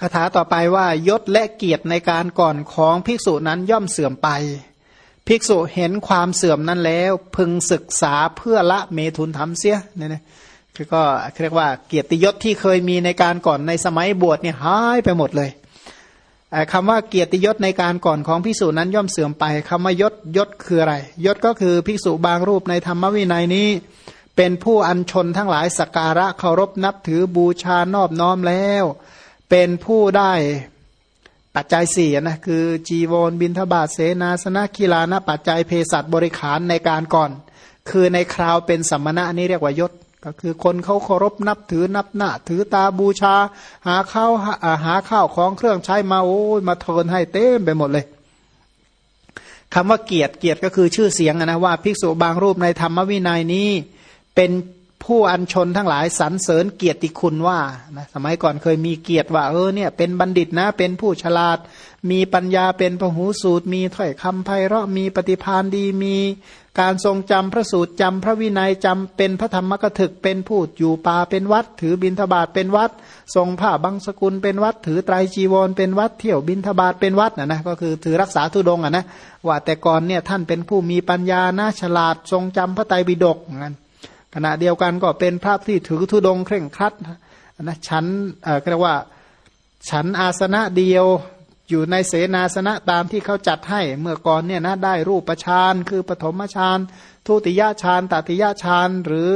คาถาต่อไปว่ายศและเกียรติในการก่อนของภิกษุนั้นย่อมเสื่อมไป ภิกษุเห็นความเสื่อมนั้นแล้ว พึงศึกษาเพื่อละเมทุนธรรมเสียเนี่ยนะคือก็เรียกว่าเกียรติยศที่เคยมีในการก่อนในสมัยบวชเนี่ยหายไปหมดเลยคำว่าเกียรติยศในการก่อนของภิกษุนั้นย่อมเสื่อมไปคำว่ายศยศคืออะไร ยศก็คือภิกษุบางรูปในธรรมวินัยนี้ เป็นผู้อัญชนทั้งหลายสักการะเคารพนับถือบูชานอบน้อมแล้ว เป็นผู้ได้ปัจจัยสี่นะคือจีวรบินทบาทเสนาสนะกีฬานะปัจจัยเภสัชบริขารในการก่อน คือในคราวเป็นสัมมณะนี่เรียกว่ายศ ก็คือคนเขาเคารพนับถือนับหน้า ถือตาบูชา หาข้าวหาข้าวของเครื่องใช้มาโอ้ยมาเทินให้เต็มไปหมดเลยคำว่าเกียรติเกียรติก็คือชื่อเสียงนะว่า ภิกษุบางรูปในธรรมวินัยนี้เป็น ผู้อัญชนทั้งหลายสรรเสริญเกียรติคุณว่านะสมัยก่อนเคยมีเกียรติว่า เออเนี่ยเป็นบัณฑิตนะ เป็นผู้ฉลาด มีปัญญาเป็นพหูสูตร มีถ้อยคำไพเราะมีปฏิพานดีมีการทรงจำพระสูตรจำพระวินัยจำเป็นพระธรรมกถึกเป็นผู้อยู่ป่าเป็นวัด ถือบิณฑบาตเป็นวัด ทรงผ้าบางสกุลเป็นวัด ถือไตรจีวรเป็นวัด เที่ยวบิณฑบาตเป็นวัดนะนะก็คือถือรักษาทุดงอะนะว่าแต่ก่อนเนี่ยท่านเป็นผู้มีปัญญาน่าฉลาด ทรงจำพระไตรปิฎกงั้น ขณะเดียวกันก็เป็นพระที่ถือธุดงเคร่งครัดนะชั้นเอ่อเรียกว่าฉันอาสนะเดียวอยู่ในเสนาสนะตามที่เขาจัดให้เมื่อก่อนเนี่ยนะได้รูปฌานคือปฐมฌานทุติยฌานตติยฌานหรือ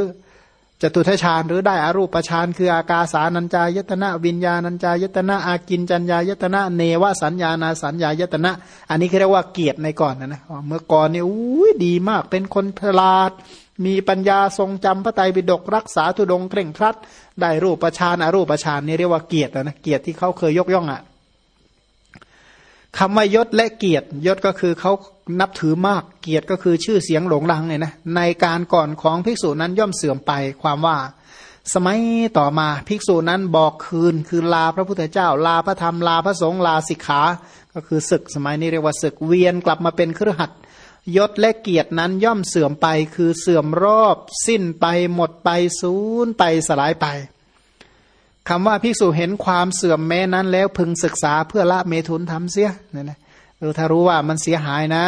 จตุทฌานหรือได้อารูปฌานคืออากาสานัญจายตนะวิญญาณัญจายตนะอากินจัญญายตนะเนวสัญญานาสัญญายตนะ อันนี้เรียกว่าเกียรติในก่อนนะนะเมื่อก่อนเนี่ยอุ้ยดีมากเป็นคนพลาด มีปัญญาทรงจำพระไตรปิฎกรักษาทุดงเคร่งครัด ได้รูปฌานอารูปฌานนี่เรียกว่าเกียรตินะเกียรติที่เขาเคยยกย่องอะ คำว่ายศและเกียรติยศก็คือเขานับถือมากเกียรติก็คือชื่อเสียงหลงดังเนี่ยนะในการก่อนของภิกษุนั้นย่อมเสื่อมไปความว่า สมัยต่อมาภิกษุนั้นบอกคืน คือลาพระพุทธเจ้า ลาพระธรรมลาพระสงฆ์ลาสิกขา ก็คือศึกสมัยนี้เรียกว่าศึกเวียนกลับมาเป็นเครือขัดยศและเกียรตินั้นย่อมเสื่อมไป คือเสื่อมรอบ สิ้นไปหมดไปสูญไปสลายไป คำว่าภิกษุเห็นความเสื่อมแม้นั้น แล้วพึงศึกษาเพื่อละเมทุนทำเสียนี่ยนะเออถ้ารู้ว่ามันเสียหายนะ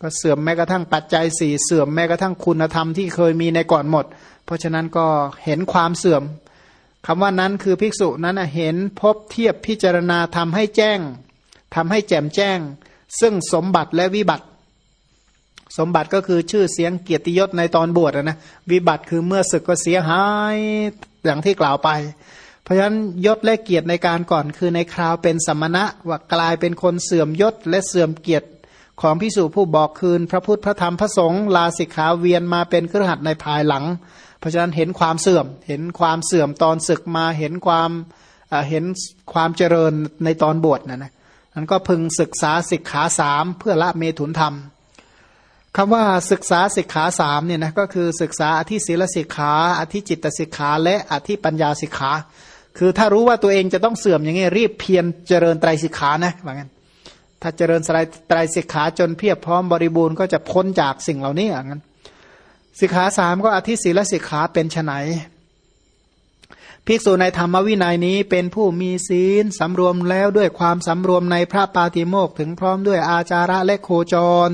ก็เสื่อมแม้กระทั่งปัจจัยสี่เสื่อมแม้กระทั่งคุณธรรมที่เคยมีในก่อนหมด เพราะฉะนั้นก็เห็นความเสื่อมคำว่านั้นคือภิกษุนั้นเห็นพบเทียบพิจารณาทำให้แจ้งทำให้แจ่มแจ้ง ซึ่งสมบัติและวิบัติ สมบัติก็คือชื่อเสียงเกียรติยศในตอนบวชนะวิบัติคือเมื่อศึกก็เสียหายอย่างที่กล่าวไป เพราะฉะนั้นยศและเกียรติในการก่อนคือในคราวเป็นสมณะว่ากลายเป็นคนเสื่อมยศและเสื่อมเกียรติของพิสูจผู้บอกคืน พระพุทธพระธรรมพระสงฆ์ลาสิกขาเวียนมาเป็นเครือขัดในภายหลัง เพราะฉะนั้นเห็นความเสื่อม เห็นความเสื่อมตอนศึกมาเห็นความเห็นความเจริญในตอนบวชนะนะนั้นก็พึงศึกษาสิกขาสามเพื่อละเมถุนธรรมคำว่าศึกษาสิกขาสามเนี่ยนะก็คือศึกษาอธิศีลสิกขาอธิจิตสิกขาและอธิปัญญาสิกขา คือถ้ารู้ว่าตัวเองจะต้องเสื่อมอย่างนี้รีบเพียรเจริญไตรสิกขานะว่างั้นถ้าเจริญสายไตรสิกขาจนเพียบพร้อมบริบูรณ์ก็จะพ้นจากสิ่งเหล่านี้อย่างนั้นสิกขาสามก็อธิศีลสิกขาเป็นไฉนภิกษุในธรรมวินัยนี้เป็นผู้มีศีลสำรวมแล้วด้วยความสำรวมในพระปาติโมกถึงพร้อมด้วยอาจาระและโคจร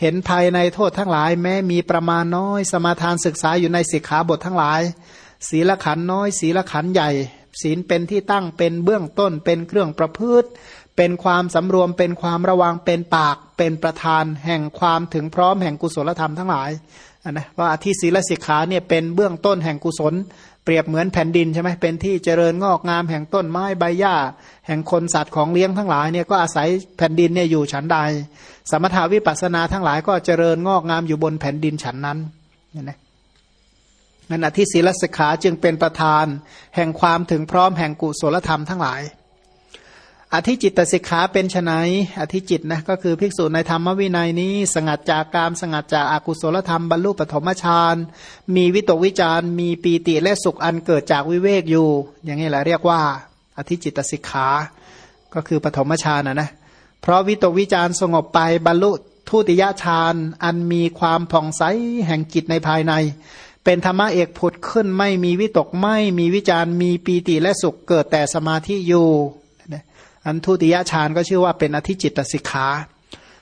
เห็นภัยในโทษทั้งหลาย แม้มีประมาณน้อย สมาทานศึกษาอยู่ในสิกขาบททั้งหลาย ศีลขันน้อย ศีลขันใหญ่ ศีลเป็นที่ตั้งเป็นเบื้องต้น เป็นเครื่องประพฤติ เป็นความสำรวม เป็นความระวังเป็นปาก เป็นประธานแห่งความถึงพร้อมแห่งกุศลธรรมทั้งหลายนะว่าที่ศีลสิกขาเนี่ยเป็นเบื้องต้นแห่งกุศล เปรียบเหมือนแผ่นดินใช่ไหมเป็นที่เจริญงอกงามแห่งต้นไม้ใบหญ้า แห่งคนสัตว์ของเลี้ยงทั้งหลายเนี่ยก็อาศัยแผ่นดินเนี่ยอยู่ฉันใด สมถาวิปัสนาทั้งหลายก็เจริญงอกงามอยู่บนแผ่นดินฉันนั้นเนี่ยนะ นั่นอธิศีลสิกขาจึงเป็นประธาน แห่งความถึงพร้อมแห่งกุศลธรรมทั้งหลาย อธิจิตสิกขาเป็นไนอธิจิตนะก็คือภิกษุในธรรมวินัยนี้ สงัดจากกามสงัดจากอากุศลธรรมบรรลุปฐมฌานมีวิตกวิจารมีปีติและสุขอันเกิดจากวิเวกอยู่ อย่างนี้แหละเรียกว่า อธิจิตสิกขา ก็คือปฐมฌานนะนะเพราะวิตกวิจารสงบไปบรรลุทุติยฌานอันมีความผ่องใสแห่งจิตในภายใน เป็นธรรมะเอกผุดขึ้นไม่มีวิตกไม่มีวิจารมีปีติและสุขเกิดแต่สมาธิอยู่อันทุติยฌานก็ชื่อว่าเป็นอธิจิตสิกขา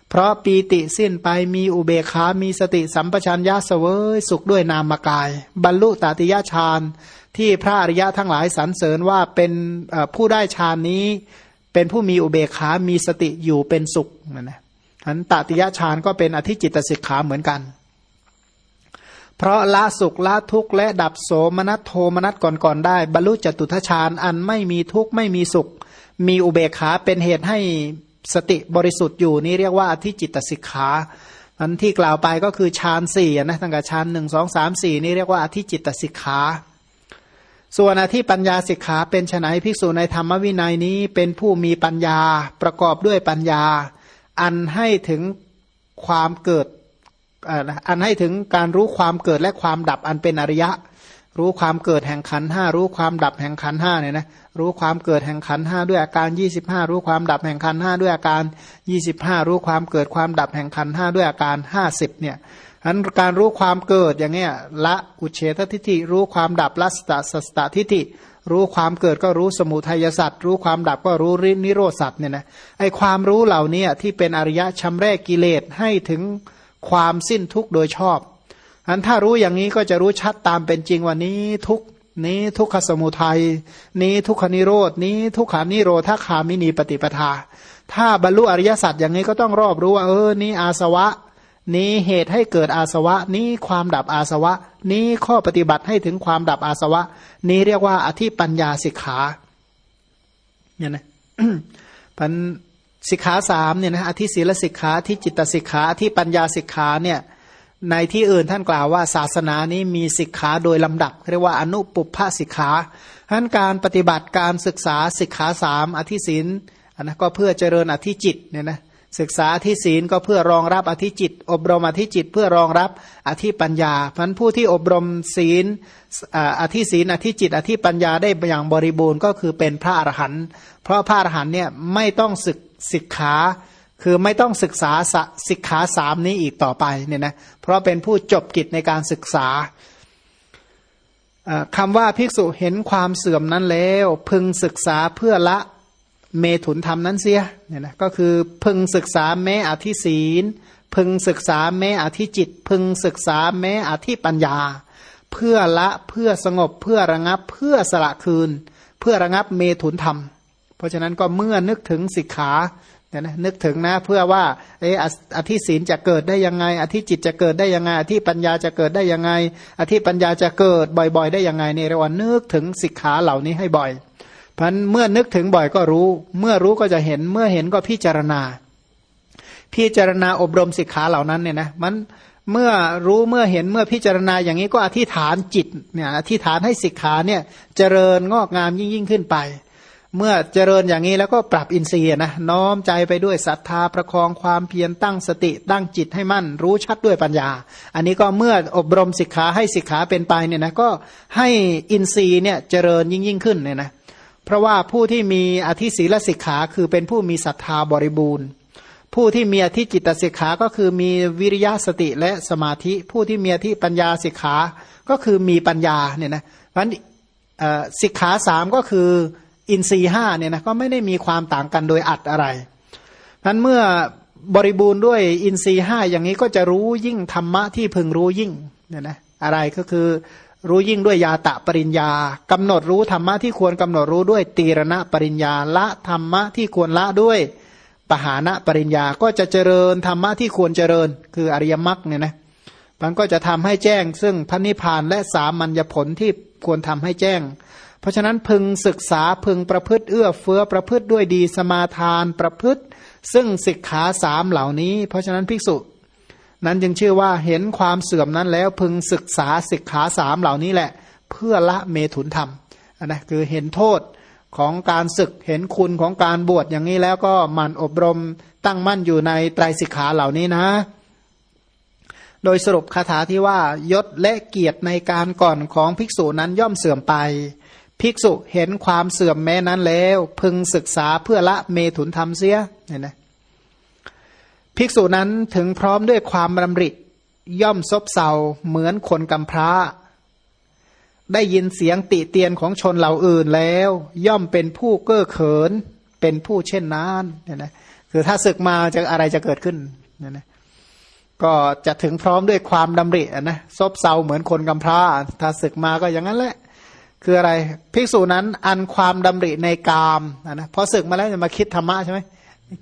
เพราะปีติสิ้นไปมีอุเบคามีสติสัมปชัญญะเสวยสุขด้วยนามกาย บรรลุตติยฌานที่พระอริยะทั้งหลายสรรเสริญว่าเป็นผู้ได้ฌานนี้ เป็นผู้มีอุเบกขามีสติอยู่เป็นสุขนะนะอันตติยฌานก็เป็นอธิจิตสิกขาเหมือนกัน เพราะละสุขละทุกข์และดับโสมนัสโทมนัสก่อนๆได้ บรรลุจตุทชานอันไม่มีทุกข์ไม่มีสุข มีอุเบกขาเป็นเหตุให้สติบริสุทธิ์อยู่นี่เรียกว่าอธิจิตสิกขาอันที่กล่าวไปก็คือฌานสี่นะตั้งแต่ฌานหนึ่งสองสามสี่นี่เรียกว่าอธิจิตสิกขาส่วนอธิปัญญาสิกขาเป็นไนภิกษุในธรรมวินัยนี้เป็นผู้มีปัญญาประกอบด้วยปัญญา อันให้ถึงความเกิด อันให้ถึงการรู้ความเกิดและความดับอันเป็นอริยะ รู้ความเกิดแห่งขันห้ารู้ความดับแห่งขันห้าเนี่ยนะรู้ความเกิดแห่งขันห้าด้วยอาการยี่สิบห้ารู้ความดับแห่งขันห้าด้วยอาการยี่สิบห้ารู้ความเกิดความดับแห่งขันห้าด้วยอาการห้าสิบเนี่ยอันการรู้ความเกิดอย่างเงี้ยละอุเฉททิฏฐิรู้ความดับละสตสตทิฏฐิรู้ความเกิดก็รู้สมุทัยสัตว์รู้ความดับก็รู้รินิโรสัตว์เนี่ยนะไอความรู้เหล่านี้ที่เป็นอริยะชำแรกกิเลสให้ถึง ความสิ้นทุกข์โดยชอบอันถ้ารู้อย่างนี้ก็จะรู้ชัดตามเป็นจริงว่านี้ทุกนี้ทุกขสมุทัยนี้ทุกขนิโรดนี้ทุกขานิโรธาคามินีปฏิปทา ถ้าบรรลุอริยสัจอย่างนี้ก็ต้องรอบรู้ว่าเออนี้อาสวะ นี้เหตุให้เกิดอาสวะ นี้ความดับอาสวะ นี้ข้อปฏิบัติให้ถึงความดับอาสวะ นี้เรียกว่าอธิปัญญาสิกขาเนี่ยนะพัน สิกขาสามเนี่ยนะอธิศีลสิกขาที่จิตสิกขาที่ปัญญาสิกขาเนี่ยในที่อื่นท่านกล่าวว่าศาสนานี้มีสิกขาโดยลำดับเรียกว่าอนุปุพพสิกขาท่านการปฏิบัติการศึกษาสิกขาสามอธิศีลอันนั้นก็เพื่อเจริญอธิจิตเนี่ยนะศึกษาที่ศีลก็เพื่อรองรับอธิจิต อบรมอธิจิตเพื่อรองรับอธิปัญญาพันผู้ที่อบรมศีลอธิศีลอธิจิต อธิปัญญาได้อย่างบริบูรณ์ก็คือเป็นพระอรหันต์เพราะพระอรหันต์เนี่ยไม่ต้องศึก ศิกขาคือไม่ต้องศึกษาศิกขาสามนี้อีกต่อไปเนี่ยนะเพราะเป็นผู้จบกิจในการศึกษาคำว่าภิกษุเห็นความเสื่อมนั้นแล้ว พึงศึกษาเพื่อละเมถุนธรรมนั้นเสียเนี่ยนะก็คือพึงศึกษาแม้อธิศีล พึงศึกษาแม้อธิจิต พึงศึกษาแม้อธิปัญญา เพื่อละเพื่อสงบเพื่อระงับเพื่อสละคืน เพื่อระงับเมถุนธรรม เพราะฉะนั้นก็เมื่อนึกถึงสิกขาเนี่ยนะนึกถึงนะเพื่อว่าเอออธิศีลจะเกิดได้ยังไง อธิจิตจะเกิดได้ยังไง อธิปัญญาจะเกิดได้ยังไง อธิปัญญาจะเกิดบ่อยๆ ได้ยังไงเนี่ยเราว่างนึกถึงสิกขาเหล่านี้ให้บ่อยพันเมื่อนึกถึงบ่อยก็รู้ เมื่อรู้ก็จะเห็นเมื่อเห็นก็พิจารณา พิจารณาอบรมสิกขาเหล่านั้นเนี่ยนะมันเมื่อรู้เมื่อเห็นเมื่อพิจารณาอย่างนี้ก็อธิษฐานจิตเนี่ยอธิษฐานให้สิกขาเนี่ยเจริญงอกงามยิ่งยิ่งขึ้นไป เมื่อเจริญอย่างนี้แล้วก็ปรับอินทรีย์นะน้อมใจไปด้วยศรัทธาประคองความเพียรตั้งสติตั้งจิตให้มั่น รู้ชัดด้วยปัญญา อันนี้ก็เมื่ออบรมสิกขาให้สิกขาเป็นไปเนี่ยนะก็ให้อินทรีย์เนี่ยเจริญยิ่งยิ่งขึ้นเนี่ยนะเพราะว่าผู้ที่มีอธิศีลสิกขาคือเป็นผู้มีศรัทธาบริบูรณ์ ผู้ที่มีอธิจิตสิกขาก็คือมีวิริยะสติและสมาธิ ผู้ที่มีอธิปัญญาสิกขาก็คือมีปัญญาเนี่ยนะเพราะฉะนั้นสิกขาสามก็คือ อินทรีห้าเนี่ยนะก็ไม่ได้มีความต่างกันโดยอัดอะไรนั้นเมื่อบริบูรณ์ด้วยอินทรีห้าอย่างนี้ก็จะรู้ยิ่งธรรมะที่พึงรู้ยิ่งเนี่ยนะอะไรก็คือรู้ยิ่งด้วยยาตะปริญญากำหนดรู้ธรรมะที่ควรกำหนดรู้ด้วยตีรณะปริญญาละธรรมะที่ควรละด้วยปหานะปริญญาก็จะเจริญธรรมะที่ควรเจริญ คืออริยมรรคเนี่ยนะมันก็จะทำให้แจ้ง ซึ่งพระนิพพานและสามัญญผลที่ควรทำให้แจ้ง เพราะฉะนั้นพึงศึกษาพึงประพฤติเอื้อเฟื้อประพฤติด้วยดีสมาทานประพฤติ ซึ่งสิกขาสามเหล่านี้ เพราะฉะนั้นภิกษุ นั้นจึงชื่อว่าเห็นความเสื่อมนั้นแล้วพึงศึกษาสิกขาสามเหล่านี้แหละ เพื่อละเมถุนธรรมนะคือเห็นโทษของการศึกเห็นคุณของการบวชอย่างนี้แล้วก็หมั่นอบรมตั้งมั่นอยู่ในไตรสิกขาเหล่านี้นะ โดยสรุปคาถาที่ว่ายศและเกียรติในการก่อนของภิกษุนั้นย่อมเสื่อมไป ภิกษุเห็นความเสื่อมแม้นั้นแล้ว พึงศึกษาเพื่อละเมถุนธรรมเสียเนี่ยนะภิกษุนั้นถึงพร้อมด้วยความรำริ ย่อมซบเซาเหมือนคนกำพร้า ได้ยินเสียงติเตียนของชนเหล่าอื่นแล้ว ย่อมเป็นผู้เก้อเขิน เป็นผู้เช่นนั้นเนี่ยนะคือถ้าศึกมาจะอะไรจะเกิดขึ้นเนี่ยนะก็จะถึงพร้อมด้วยความดำรินะซบเซาเหมือนคนกำพร้า ถ้าศึกมาก็อย่างนั้นแหละ คืออะไรภิกษุนั้นอันความดำริในกามนะพอศึกมาแล้วจะมาคิดธรรมะใช่ไหม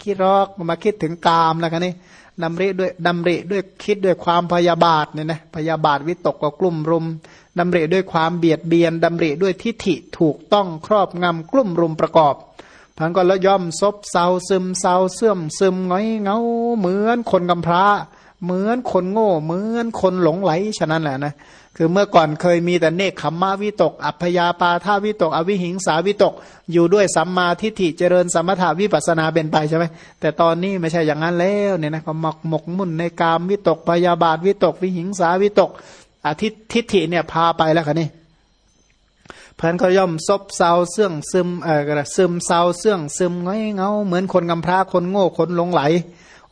คิดรอกมาคิดถึงกามแล้วกันนี่ดำริด้วยดำริด้วยคิดด้วยความพยาบาทเนี่ยนะพยาบาทวิตกก็กลุ่มรุมดำริด้วยความเบียดเบียนดำริด้วยทิฏฐิถูกต้องครอบงำกลุ่มรุมประกอบพันก็และย่อมซบเซาซึมเซาเสื่อมซึมง้อยเงาเหมือนคนกำพร้า เหมือนคนโง่ เหมือนคนหลงไหลฉะนั้นแหละนะ คือเมื่อก่อนเคยมีแต่เนคขมมาวิตก อัพยาปาทาวิตก อวิหิงสาวิตก อยู่ด้วยสัมมาทิฏฐิเจริญสมถาวิปัสนาเป็นไปใช่ไหมแต่ตอนนี้ไม่ใช่อย่างนั้นแล้วเนี่ยนะก็หมกหมกมุ่นในกามวิตกพยาบาทวิตก วิหิงสาวิตกอาทิทิฏฐิเนี่ยพาไปแล้วค่ะนี่เพื่อนก็ย่อมซบเซาเสื่องซึมเออซึมเซาเสื่องซึมง้อยเงาเหมือนคนกำพร้าคนโง่คนหลงไหล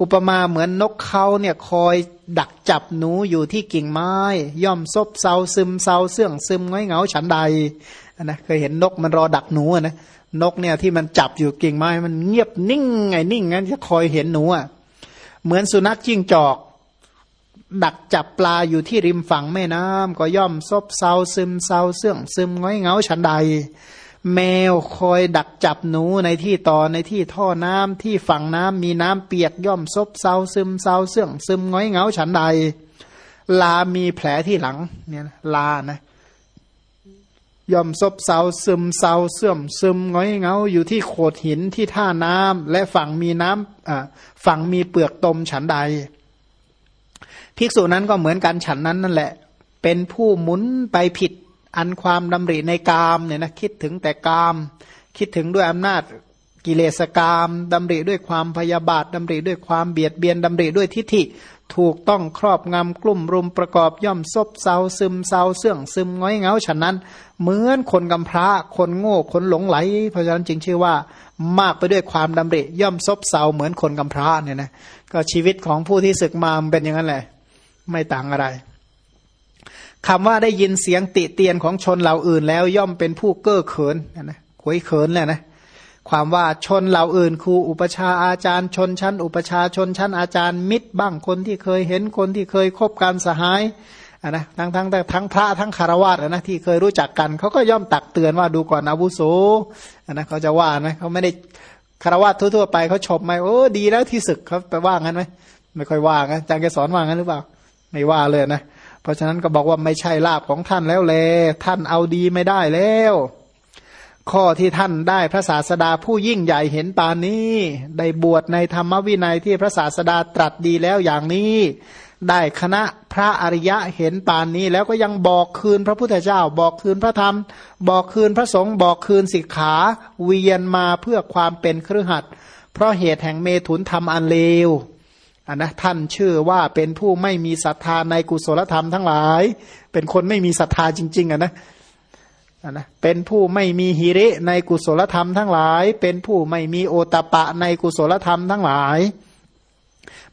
อุปมาเหมือนนกเขาเนี่ยคอยดักจับหนูอยู่ที่กิ่งไม้ ย่อมซบเซาซึมเซาเสื่องซึมง้อยเหงาฉันใดนะเคยเห็นนกมันรอดักหนูนะนกเนี่ยที่มันจับอยู่กิ่งไม้มันเงียบนิ่งไงนิ่งงั้นจะคอยเห็นหนูอะเหมือนสุนัขจิ้งจอก ดักจับปลาอยู่ที่ริมฝั่งแม่น้ำก็ย่อมซบเซาซึมเซาเสื่องซึมง้อยเหงาฉันใด แมวคอยดักจับหนูในที่ต่อในที่ท่อน้ำที่ฝั่งน้ำมีน้ำเปียกย่อมซบเซาซึมเซาเสื่องซึมง้อยเงาฉันใด ลามีแผลที่หลังเนี่ยลานะย่อมซบเซาซึมเซาเสื่อมซึมง้อยเงาอยู่ที่โขดหินที่ท่าน้ำและฝั่งมีน้ำอ่าฝั่งมีเปลือกตมฉันใด ภิกษุนั้นก็เหมือนกันฉันนั้นนั่นแหละ เป็นผู้หมุนไปผิด อันความดำริในกามเนี่ยนะคิดถึงแต่กาม คิดถึงด้วยอำนาจกิเลสกามดำริด้วยความพยาบาทดำริด้วยความเบียดเบียนดำริด้วยทิฏฐิ ถูกต้องครอบงำกลุ่มรุมประกอบย่อมซบเซาซึมเซาเสื่องซึมง้อยเงาฉะนั้น เหมือนคนกำพร้าคนโง่คนหลงไหล เพราะฉะนั้นจึงชื่อว่ามากไปด้วยความดำริย่อมซบเซาเหมือนคนกำพร้าเนี่ยนะก็ชีวิตของผู้ที่ศึกมาเป็นอย่างนั้นแหละ ไม่ต่างอะไร คำว่าได้ยินเสียงติเตียนของชนเหล่าอื่น แล้วย่อมเป็นผู้เก้อเขินนะขวยเขินแหละนะความว่าชนเหล่าอื่นครูอุปชาอาจารย์ ชนชั้น อุปชาชนชั้นอาจารย์มิตรบ้างคนที่เคยเห็นคนที่เคยคบกันสหายะนะทั้งทั้งทั้งพระทั้งคารวะนะที่เคยรู้จักกันเขาก็ย่อมตักเตือนว่าดูก่อนอาวุโสนะเขาจะว่านะเขาไม่ได้คารวะทั่วๆไปเขาชมไหมโอ้ดีแล้วที่ศึกเขาไปว่างั้นไหมไม่ค่อยว่างั้นอาจารย์แกสอนว่างั้นหรือเปล่า ไม่ว่าเลยนะ เพราะฉะนั้นก็บอกว่าไม่ใช่ลาบของท่านแล้วเลท่านเอาดีไม่ได้แล้ว ข้อที่ท่านได้พระศาสดาผู้ยิ่งใหญ่เห็นปานนี้ ได้บวชในธรรมวินัยที่พระศาสดาตรัสดีแล้วอย่างนี้ ได้คณะพระอริยะเห็นปานนี้แล้วก็ยังบอกคืนพระพุทธเจ้า บอกคืนพระธรรม บอกคืนพระสงฆ์บอกคืนสิกขาเวียนมาเพื่อความเป็นเครือขัดเพราะเหตุแห่งเมถุนธรรมอันเลว อันนะท่านชื่อว่าเป็นผู้ไม่มีศรัทธาในกุศลธรรมทั้งหลาย เป็นคนไม่มีศรัทธาจริง ๆอะนะอันนะเป็นผู้ไม่มีหิริในกุศลธรรมทั้งหลาย เป็นผู้ไม่มีโอตปะในกุศลธรรมทั้งหลาย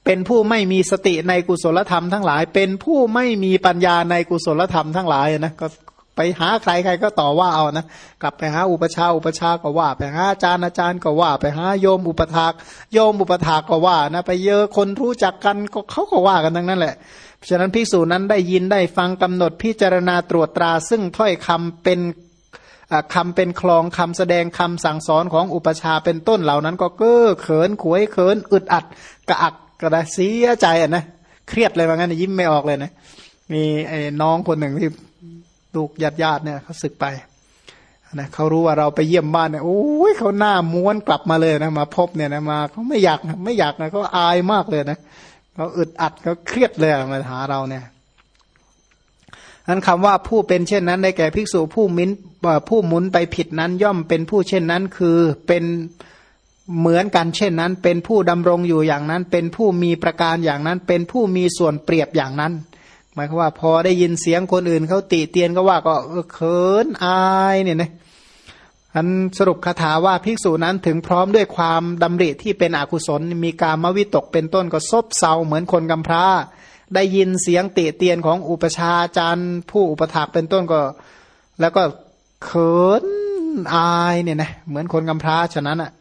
เป็นผู้ไม่มีสติในกุศลธรรมทั้งหลาย เป็นผู้ไม่มีปัญญาในกุศลธรรมทั้งหลายนะก็ ไปหาใครใครก็ต่อว่าเอานะกลับไปหาอุปชาอุปชาก็ว่า ไปหาอาจารย์อาจารย์ก็ว่า ไปหาโยมอุปถากโยมอุปถากก็ว่านะไปเยอะคนรู้จักกันก็เขาก็ว่ากันทั้งนั้นแหละฉะนั้นภิกษุนั้นได้ยินได้ฟังกำหนดพิจารณาตรวจตรา ซึ่งถ้อยคำเป็นคำเป็นคลองคำแสดงคำสั่งสอนของอุปชาเป็นต้นเหล่านั้น ก็เก้อเขินขวยเขินอึดอัดกระอักกระเสียใจอะนะเครียดเลยว่างั้นยิ้มไม่ออกเลยนะมีไอ้น้องคนหนึ่งที่ ลูกญาติญาติเนี่ยเขาศึกไปนะเขารู้ว่าเราไปเยี่ยมบ้านเนี่ยโอ้ยเขาหน้าม้วนกลับมาเลยนะมาพบเนี่ยนะมาเขาไม่อยากไม่อยากนะเขาอายมากเลยนะเขาอึดอัดเขาเครียดเลยมาหาเราเนี่ยนั้นคำว่าผู้เป็นเช่นนั้นได้แก่ภิกษุผู้มิ้นผู้หมุนไปผิดนั้นย่อมเป็นผู้เช่นนั้นคือเป็นเหมือนกันเช่นนั้น เป็นผู้ดำรงอยู่อย่างนั้น เป็นผู้มีประการอย่างนั้น เป็นผู้มีส่วนเปรียบอย่างนั้น หมายความว่าพอได้ยินเสียงคนอื่นเขาตีเตียนก็ว่าก็เขินอายเนี่ยนะอันสรุปคาถาว่าภิกษุนั้นถึงพร้อมด้วยความดำริที่เป็นอกุศล มีการมวิตกเป็นต้นก็ซบเซาเหมือนคนกำพร้า ได้ยินเสียงติเตียนของอุปชาจารย์ผู้อุปถากเป็นต้นก็ แล้วก็เขินอายเนี่ยนะเหมือนคนกำพร้าฉะนั้นอะ